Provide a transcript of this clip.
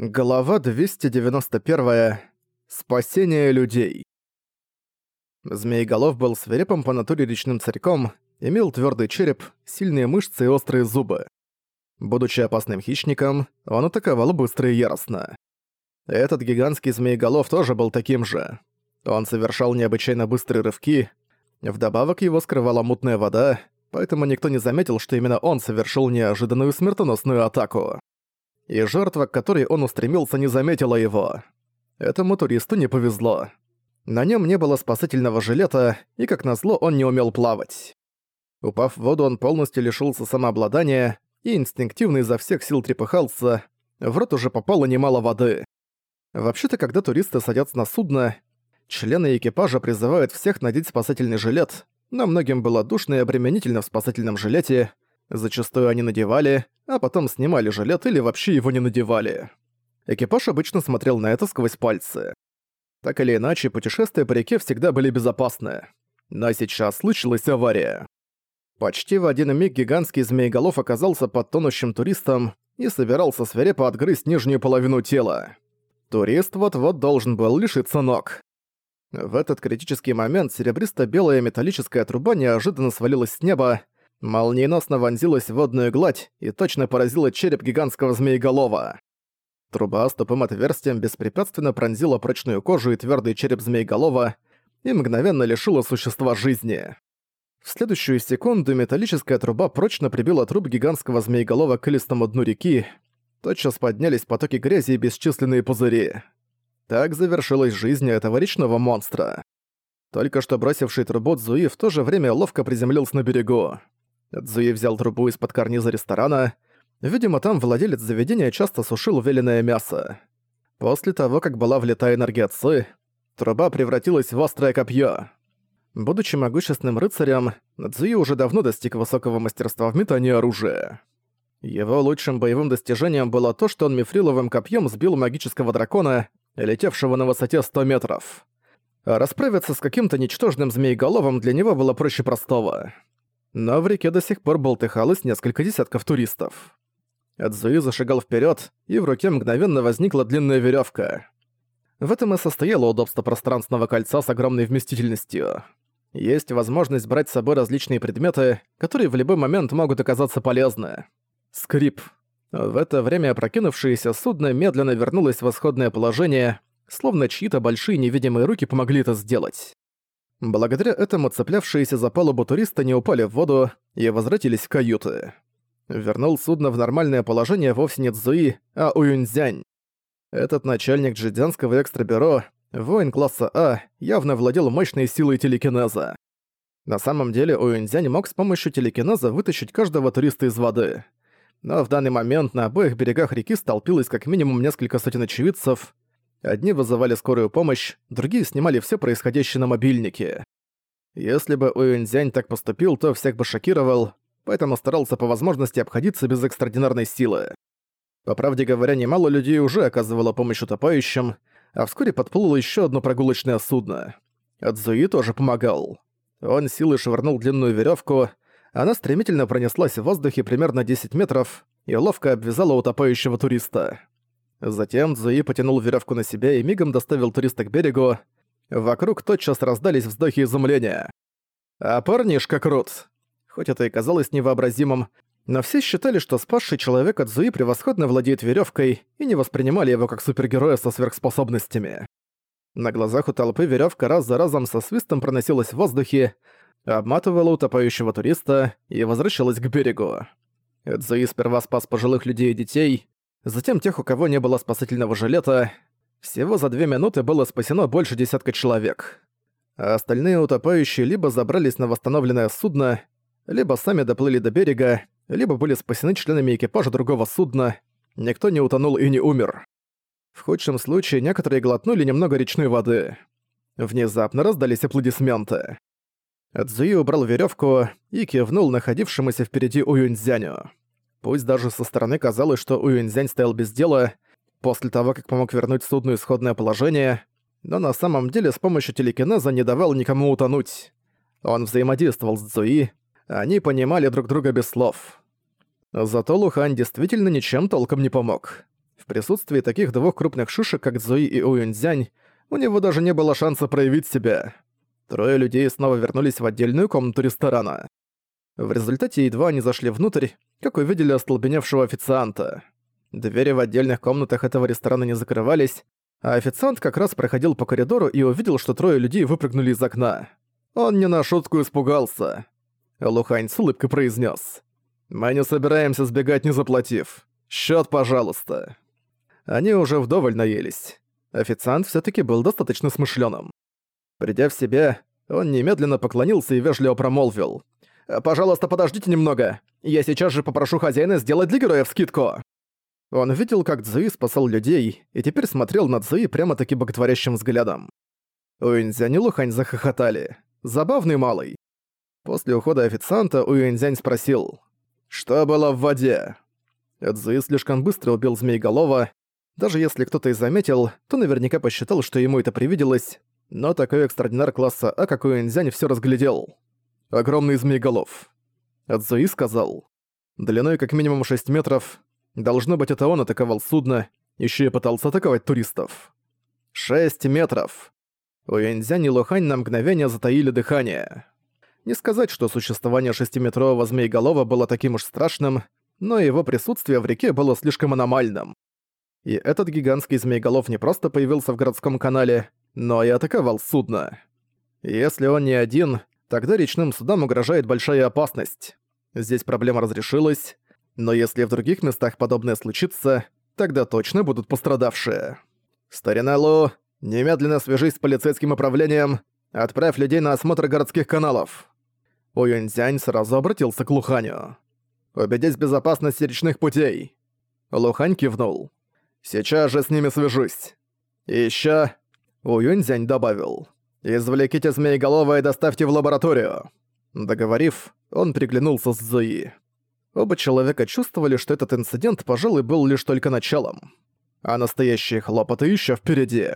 Глава 291. Спасение людей. Змееголов был свирепым по натуре речным царьком, имел твердый череп, сильные мышцы и острые зубы. Будучи опасным хищником, он атаковал быстро и яростно. Этот гигантский змееголов тоже был таким же. Он совершал необычайно быстрые рывки, вдобавок его скрывала мутная вода, поэтому никто не заметил, что именно он совершил неожиданную смертоносную атаку и жертва, к которой он устремился, не заметила его. Этому туристу не повезло. На нем не было спасательного жилета, и, как назло, он не умел плавать. Упав в воду, он полностью лишился самообладания и инстинктивно изо всех сил трепыхался, в рот уже попало немало воды. Вообще-то, когда туристы садятся на судно, члены экипажа призывают всех надеть спасательный жилет, но многим было душно и обременительно в спасательном жилете, Зачастую они надевали, а потом снимали жилет или вообще его не надевали. Экипаж обычно смотрел на это сквозь пальцы. Так или иначе, путешествия по реке всегда были безопасны. Но сейчас случилась авария. Почти в один миг гигантский змееголов оказался под тонущим туристом и собирался свирепо отгрызть нижнюю половину тела. Турист вот-вот должен был лишиться ног. В этот критический момент серебристо-белая металлическая труба неожиданно свалилась с неба, молниеносно вонзилась в водную гладь и точно поразила череп гигантского змееголова. Труба с тупым отверстием беспрепятственно пронзила прочную кожу и твердый череп змееголова и мгновенно лишила существа жизни. В следующую секунду металлическая труба прочно прибила труп гигантского змееголова к листому дну реки, тотчас поднялись потоки грязи и бесчисленные пузыри. Так завершилась жизнь этого речного монстра. Только что бросивший трубу Цзуи в то же время ловко приземлился на берегу. Цзуи взял трубу из-под карниза ресторана. Видимо, там владелец заведения часто сушил веленое мясо. После того, как была влита энергия Ци, труба превратилась в острое копье. Будучи могущественным рыцарем, Цзуи уже давно достиг высокого мастерства в метании оружия. Его лучшим боевым достижением было то, что он мифриловым копьем сбил магического дракона, летевшего на высоте 100 метров. А расправиться с каким-то ничтожным змееголовым для него было проще простого но в реке до сих пор болтыхалось несколько десятков туристов. Эдзуи зашагал вперед, и в руке мгновенно возникла длинная веревка. В этом и состояло удобство пространственного кольца с огромной вместительностью. Есть возможность брать с собой различные предметы, которые в любой момент могут оказаться полезны. Скрип. В это время опрокинувшееся судно медленно вернулось в исходное положение, словно чьи-то большие невидимые руки помогли это сделать. Благодаря этому цеплявшиеся за палубу туристы не упали в воду и возвратились в каюты. Вернул судно в нормальное положение вовсе не Цзуи, а Уюньцзянь. Этот начальник джидзянского экстрабюро, воин класса А, явно владел мощной силой телекинеза. На самом деле Уюньцзянь мог с помощью телекинеза вытащить каждого туриста из воды. Но в данный момент на обоих берегах реки столпилось как минимум несколько сотен очевидцев, Одни вызывали скорую помощь, другие снимали все происходящее на мобильнике. Если бы Уэнзянь так поступил, то всех бы шокировал, поэтому старался по возможности обходиться без экстраординарной силы. По правде говоря, немало людей уже оказывало помощь утопающим, а вскоре подплыло еще одно прогулочное судно. Адзуи тоже помогал. Он силой швырнул длинную веревку, она стремительно пронеслась в воздухе примерно 10 метров и ловко обвязала утопающего туриста. Затем Цзуи потянул веревку на себя и мигом доставил туриста к берегу. Вокруг тотчас раздались вздохи изумления. А парнишка крут. Хоть это и казалось невообразимым, но все считали, что спасший человек от Зуи превосходно владеет веревкой и не воспринимали его как супергероя со сверхспособностями. На глазах у толпы веревка раз за разом со свистом проносилась в воздухе, обматывала утопающего туриста и возвращалась к берегу. Эдзуи сперва спас пожилых людей и детей, затем тех, у кого не было спасательного жилета. Всего за две минуты было спасено больше десятка человек. А остальные утопающие либо забрались на восстановленное судно, либо сами доплыли до берега, либо были спасены членами экипажа другого судна. Никто не утонул и не умер. В худшем случае некоторые глотнули немного речной воды. Внезапно раздались аплодисменты. Цзуи убрал веревку и кивнул находившемуся впереди Уюньцзяню. Пусть даже со стороны казалось, что Уюньцзянь стоял без дела, после того, как помог вернуть судну исходное положение, но на самом деле с помощью телекинеза не давал никому утонуть. Он взаимодействовал с Цзуи, они понимали друг друга без слов. Зато Лухань действительно ничем толком не помог. В присутствии таких двух крупных шишек, как Зои и Уюньцзянь, у него даже не было шанса проявить себя. Трое людей снова вернулись в отдельную комнату ресторана. В результате едва они зашли внутрь, как увидели остолбеневшего официанта. Двери в отдельных комнатах этого ресторана не закрывались, а официант как раз проходил по коридору и увидел, что трое людей выпрыгнули из окна. Он не на шутку испугался. Лухань с улыбкой произнес: «Мы не собираемся сбегать, не заплатив. Счет, пожалуйста». Они уже вдоволь наелись. Официант все таки был достаточно смышленым. Придя в себя, он немедленно поклонился и вежливо промолвил. «Пожалуйста, подождите немного. Я сейчас же попрошу хозяина сделать для героев скидку». Он видел, как Цзуи спасал людей, и теперь смотрел на Цзуи прямо-таки боготворящим взглядом. Уинзянь и Лухань захохотали. Забавный малый. После ухода официанта Уинзянь спросил, «Что было в воде?» Цзуи слишком быстро убил Змееголова. Даже если кто-то и заметил, то наверняка посчитал, что ему это привиделось, но такой экстраординар класса А, как Уинзянь, всё разглядел. Огромный Змееголов. Цзуи сказал, «Длиной как минимум 6 метров, Должно быть, это он атаковал судно, еще и пытался атаковать туристов. Шесть метров. Уэнзянь и Лохань на мгновение затаили дыхание. Не сказать, что существование шестиметрового змееголова было таким уж страшным, но его присутствие в реке было слишком аномальным. И этот гигантский змееголов не просто появился в городском канале, но и атаковал судно. Если он не один, тогда речным судам угрожает большая опасность. Здесь проблема разрешилась, но если в других местах подобное случится, тогда точно будут пострадавшие. Старина Лу, немедленно свяжись с полицейским управлением, отправь людей на осмотр городских каналов. Уюньцзянь сразу обратился к Луханю. «Убедись в безопасности речных путей». Лухань кивнул. «Сейчас же с ними свяжусь». «И ещё...» Уюньцзянь добавил. «Извлеките змееголовое и доставьте в лабораторию». Договорив, он приглянулся с Зои. Оба человека чувствовали, что этот инцидент, пожалуй, был лишь только началом. А настоящие хлопоты еще впереди.